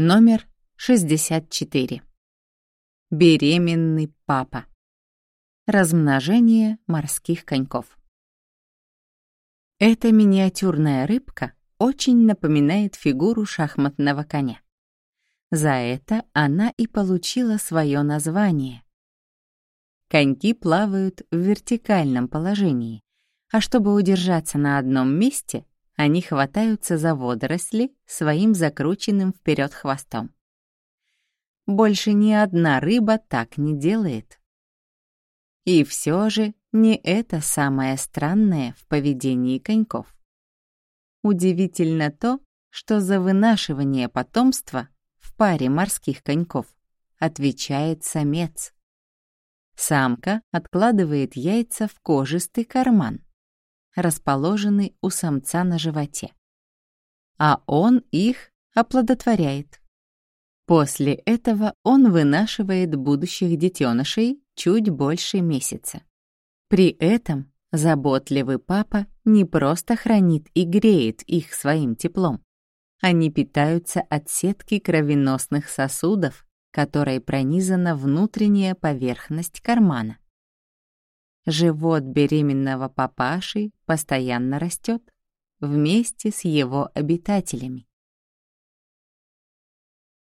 Номер 64. Беременный папа. Размножение морских коньков. Эта миниатюрная рыбка очень напоминает фигуру шахматного коня. За это она и получила свое название. Коньки плавают в вертикальном положении, а чтобы удержаться на одном месте, они хватаются за водоросли своим закрученным вперед хвостом. Больше ни одна рыба так не делает. И все же не это самое странное в поведении коньков. Удивительно то, что за вынашивание потомства в паре морских коньков отвечает самец. Самка откладывает яйца в кожистый карман, расположенный у самца на животе. А он их оплодотворяет. После этого он вынашивает будущих детенышей чуть больше месяца. При этом заботливый папа не просто хранит и греет их своим теплом. Они питаются от сетки кровеносных сосудов, которой пронизана внутренняя поверхность кармана. Живот беременного папаши постоянно растет вместе с его обитателями.